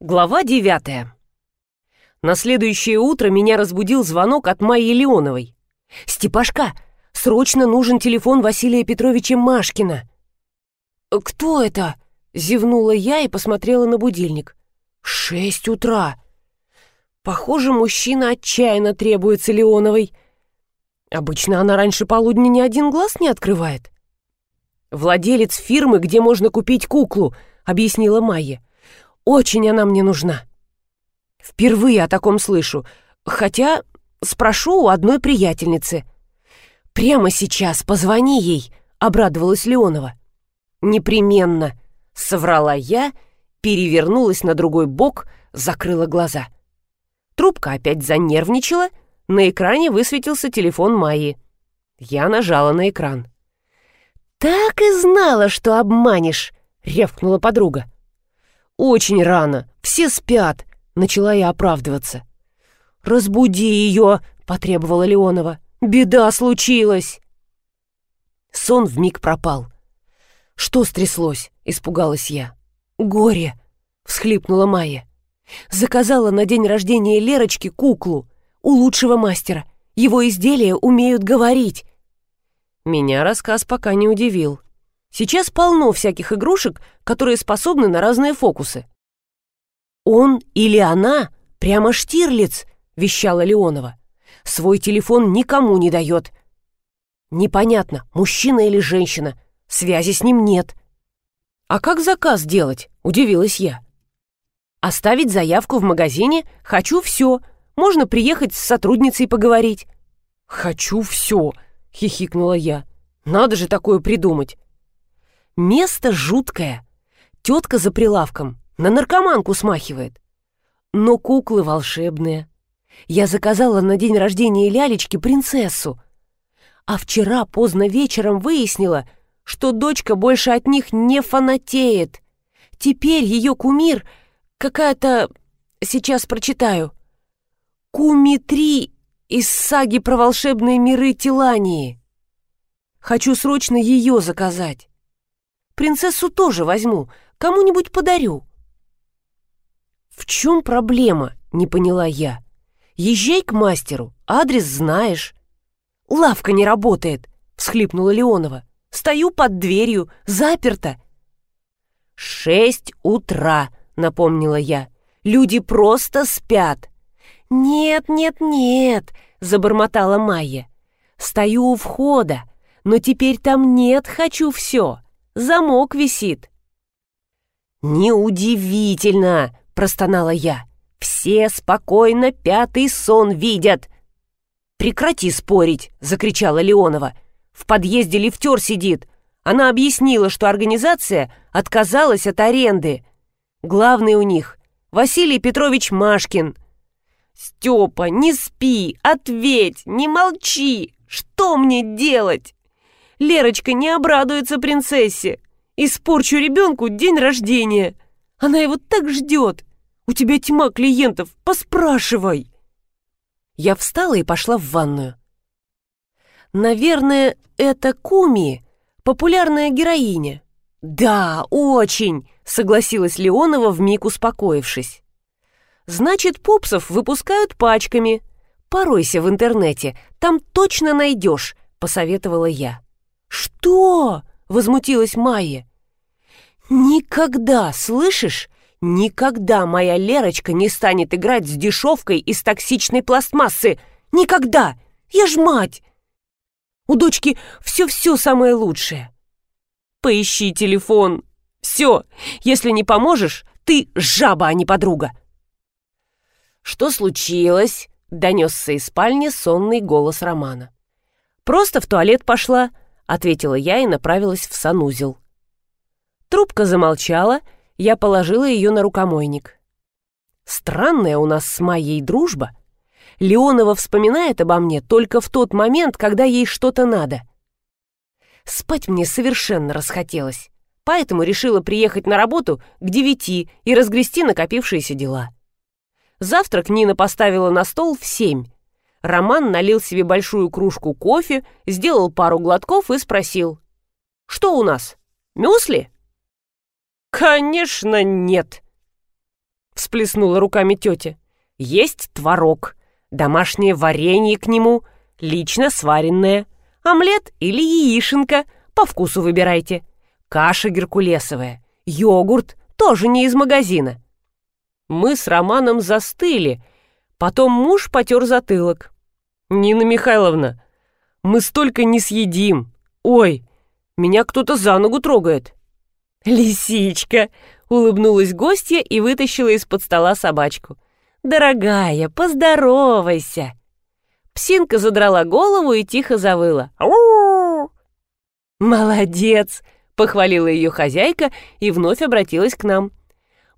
Глава девятая. На следующее утро меня разбудил звонок от Майи Леоновой. «Степашка, срочно нужен телефон Василия Петровича Машкина». «Кто это?» — зевнула я и посмотрела на будильник. «Шесть утра». Похоже, мужчина отчаянно требуется Леоновой. Обычно она раньше полудня ни один глаз не открывает. «Владелец фирмы, где можно купить куклу», — объяснила Майя. Очень она мне нужна. Впервые о таком слышу, хотя спрошу у одной приятельницы. Прямо сейчас позвони ей, обрадовалась Леонова. Непременно, соврала я, перевернулась на другой бок, закрыла глаза. Трубка опять занервничала, на экране высветился телефон Майи. Я нажала на экран. «Так и знала, что обманешь!» — рявкнула подруга. «Очень рано, все спят», — начала я оправдываться. «Разбуди ее», — потребовала Леонова. «Беда случилась». Сон вмиг пропал. «Что стряслось?» — испугалась я. «Горе!» — всхлипнула Майя. «Заказала на день рождения Лерочки куклу у лучшего мастера. Его изделия умеют говорить». Меня рассказ пока не удивил. Сейчас полно всяких игрушек, которые способны на разные фокусы. «Он или она прямо Штирлиц», — вещала Леонова. «Свой телефон никому не дает. Непонятно, мужчина или женщина, связи с ним нет». «А как заказ делать?» — удивилась я. «Оставить заявку в магазине «Хочу все», можно приехать с сотрудницей поговорить». «Хочу все», — хихикнула я. «Надо же такое придумать». Место жуткое. Тетка за прилавком на наркоманку смахивает. Но куклы волшебные. Я заказала на день рождения лялечки принцессу. А вчера поздно вечером выяснила, что дочка больше от них не фанатеет. Теперь ее кумир какая-то... Сейчас прочитаю. Куми-3 из саги про волшебные миры Тилании. Хочу срочно ее заказать. Принцессу тоже возьму, кому-нибудь подарю». «В чем проблема?» — не поняла я. «Езжай к мастеру, адрес знаешь». «Лавка не работает», — всхлипнула Леонова. «Стою под дверью, заперта». «Шесть утра», — напомнила я. «Люди просто спят». «Нет, нет, нет», — забормотала Майя. «Стою у входа, но теперь там нет «хочу все». Замок висит». «Неудивительно!» — простонала я. «Все спокойно пятый сон видят!» «Прекрати спорить!» — закричала Леонова. «В подъезде лифтер сидит. Она объяснила, что организация отказалась от аренды. Главный у них — Василий Петрович Машкин». «Степа, не спи, ответь, не молчи! Что мне делать?» Лерочка не обрадуется принцессе. Испорчу ребенку день рождения. Она его так ждет. У тебя тьма клиентов, поспрашивай. Я встала и пошла в ванную. Наверное, это Куми, популярная героиня. Да, очень, согласилась Леонова, вмиг успокоившись. Значит, пупсов выпускают пачками. Поройся в интернете, там точно найдешь, посоветовала я. «Что?» — возмутилась Майя. «Никогда, слышишь? Никогда моя Лерочка не станет играть с дешевкой из токсичной пластмассы! Никогда! Я ж мать! У дочки все-все самое лучшее!» «Поищи телефон! Все! Если не поможешь, ты жаба, а не подруга!» «Что случилось?» — донесся из спальни сонный голос Романа. «Просто в туалет пошла», ответила я и направилась в санузел. Трубка замолчала, я положила ее на рукомойник. Странная у нас с Майей дружба. Леонова вспоминает обо мне только в тот момент, когда ей что-то надо. Спать мне совершенно расхотелось, поэтому решила приехать на работу к девяти и разгрести накопившиеся дела. Завтрак Нина поставила на стол в семь, Роман налил себе большую кружку кофе, сделал пару глотков и спросил. «Что у нас? Мюсли?» «Конечно нет!» всплеснула руками тетя. «Есть творог, домашнее варенье к нему, лично сваренное, омлет или яишенка, по вкусу выбирайте, каша геркулесовая, йогурт, тоже не из магазина». Мы с Романом застыли, потом муж потер затылок. «Нина Михайловна, мы столько не съедим. Ой, меня кто-то за ногу трогает». «Лисичка!» — улыбнулась гостья и вытащила из-под стола собачку. «Дорогая, поздоровайся!» Псинка задрала голову и тихо завыла. «Молодец!» — похвалила ее хозяйка и вновь обратилась к нам.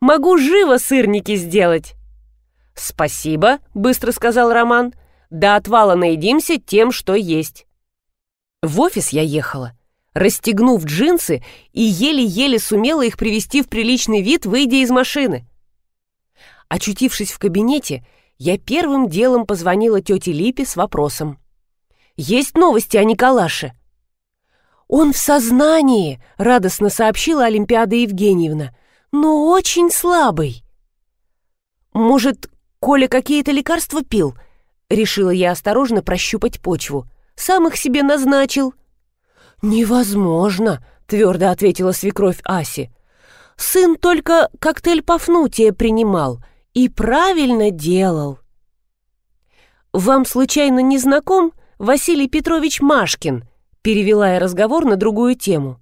«Могу живо сырники сделать!» «Спасибо», — быстро сказал Роман. «До отвала наедимся тем, что есть». В офис я ехала расстегнув джинсы и еле-еле сумела их привести в приличный вид, выйдя из машины. Очутившись в кабинете, я первым делом позвонила тете Липе с вопросом. «Есть новости о Николаше?» «Он в сознании», — радостно сообщила Олимпиада Евгеньевна, «но очень слабый». «Может, Коля какие-то лекарства пил?» — решила я осторожно прощупать почву. «Сам их себе назначил». «Невозможно», — твердо ответила свекровь Аси. «Сын только коктейль Пафнутия принимал и правильно делал». «Вам случайно не знаком Василий Петрович Машкин?» — перевела я разговор на другую тему.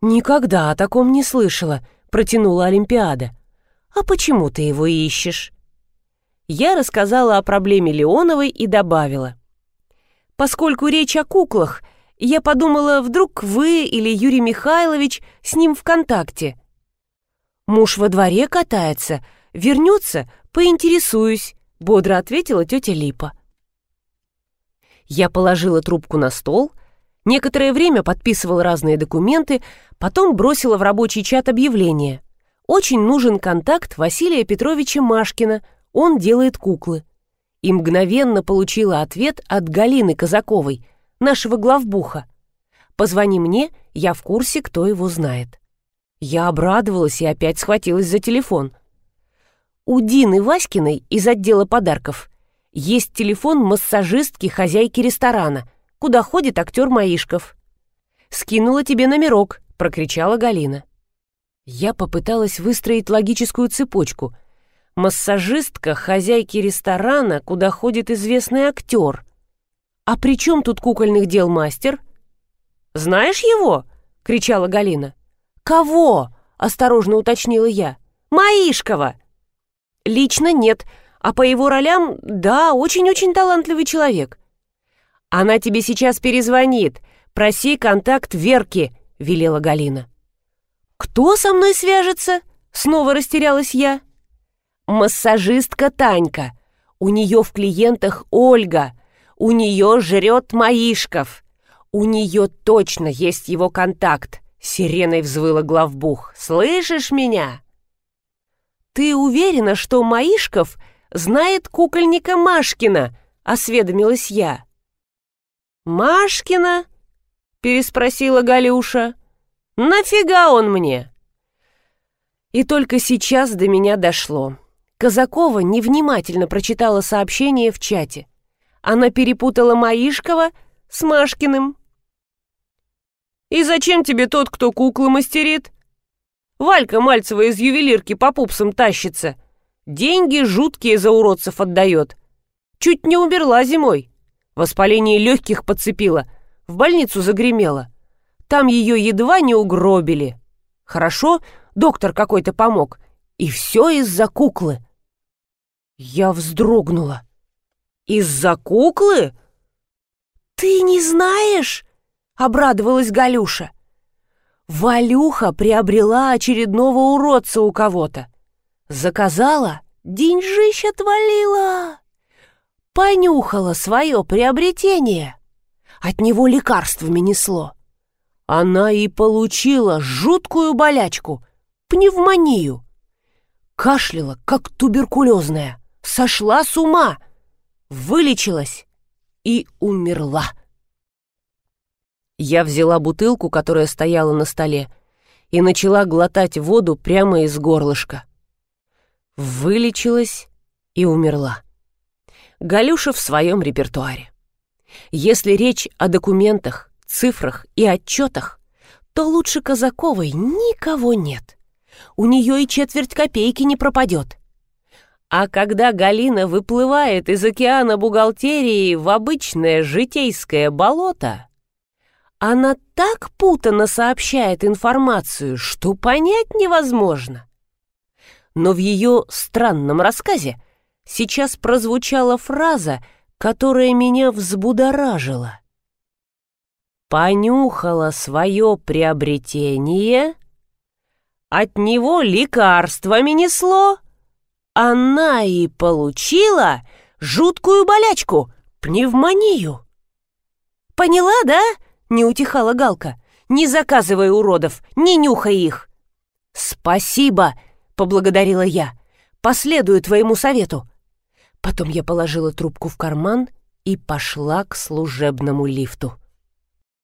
«Никогда о таком не слышала», — протянула Олимпиада. «А почему ты его ищешь?» Я рассказала о проблеме Леоновой и добавила. «Поскольку речь о куклах, я подумала, вдруг вы или Юрий Михайлович с ним в контакте. Муж во дворе катается, вернется, поинтересуюсь, бодро ответила тетя Липа. Я положила трубку на стол, некоторое время подписывала разные документы, потом бросила в рабочий чат объявление. Очень нужен контакт Василия Петровича Машкина, он делает куклы. И мгновенно получила ответ от Галины Казаковой, нашего главбуха. Позвони мне, я в курсе, кто его знает. Я обрадовалась и опять схватилась за телефон. У Дины Васькиной из отдела подарков есть телефон массажистки хозяйки ресторана, куда ходит актер Маишков. «Скинула тебе номерок», — прокричала Галина. Я попыталась выстроить логическую цепочку. Массажистка хозяйки ресторана, куда ходит известный актер. «А при чем тут кукольных дел мастер?» «Знаешь его?» — кричала Галина. «Кого?» — осторожно уточнила я. «Маишкова!» «Лично нет, а по его ролям, да, очень-очень талантливый человек». «Она тебе сейчас перезвонит. Проси контакт Верки», — велела Галина. «Кто со мной свяжется?» — снова растерялась я. «Массажистка Танька. У нее в клиентах Ольга. У нее жрет Маишков. У нее точно есть его контакт. Сиреной взвыла главбух. Слышишь меня? Ты уверена, что Маишков знает кукольника Машкина? Осведомилась я. Машкина? Переспросила Галюша. Нафига он мне? И только сейчас до меня дошло. Казакова невнимательно прочитала сообщение в чате. Она перепутала Маишкова с Машкиным. «И зачем тебе тот, кто куклы мастерит?» «Валька Мальцева из ювелирки по пупсам тащится. Деньги жуткие за уродцев отдает. Чуть не умерла зимой. Воспаление легких подцепила. В больницу загремела. Там ее едва не угробили. Хорошо, доктор какой-то помог. И все из-за куклы». Я вздрогнула. «Из-за куклы?» «Ты не знаешь?» — обрадовалась Галюша. Валюха приобрела очередного уродца у кого-то. Заказала, деньжищ отвалила. Понюхала свое приобретение. От него лекарствами несло. Она и получила жуткую болячку — пневмонию. Кашляла, как туберкулезная, сошла с ума — вылечилась и умерла. Я взяла бутылку, которая стояла на столе, и начала глотать воду прямо из горлышка. вылечилась и умерла. Галюша в своем репертуаре. Если речь о документах, цифрах и отчетах, то лучше Казаковой никого нет. У нее и четверть копейки не пропадет. А когда Галина выплывает из океана бухгалтерии в обычное житейское болото, она так путано сообщает информацию, что понять невозможно. Но в ее странном рассказе сейчас прозвучала фраза, которая меня взбудоражила. Понюхала свое приобретение, от него лекарствами несло, она и получила жуткую болячку — пневмонию. «Поняла, да?» — не утихала Галка. «Не заказывай уродов, не нюхай их!» «Спасибо!» — поблагодарила я. «Последую твоему совету». Потом я положила трубку в карман и пошла к служебному лифту.